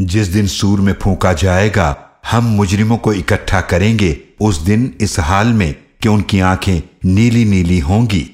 जिस दिन सूर में फूका जाएगा, हम मुजरिमों को इकट्ठा करेंगे, उस दिन इस हाल में कि उनकी आँखें नीली नीली होंगी।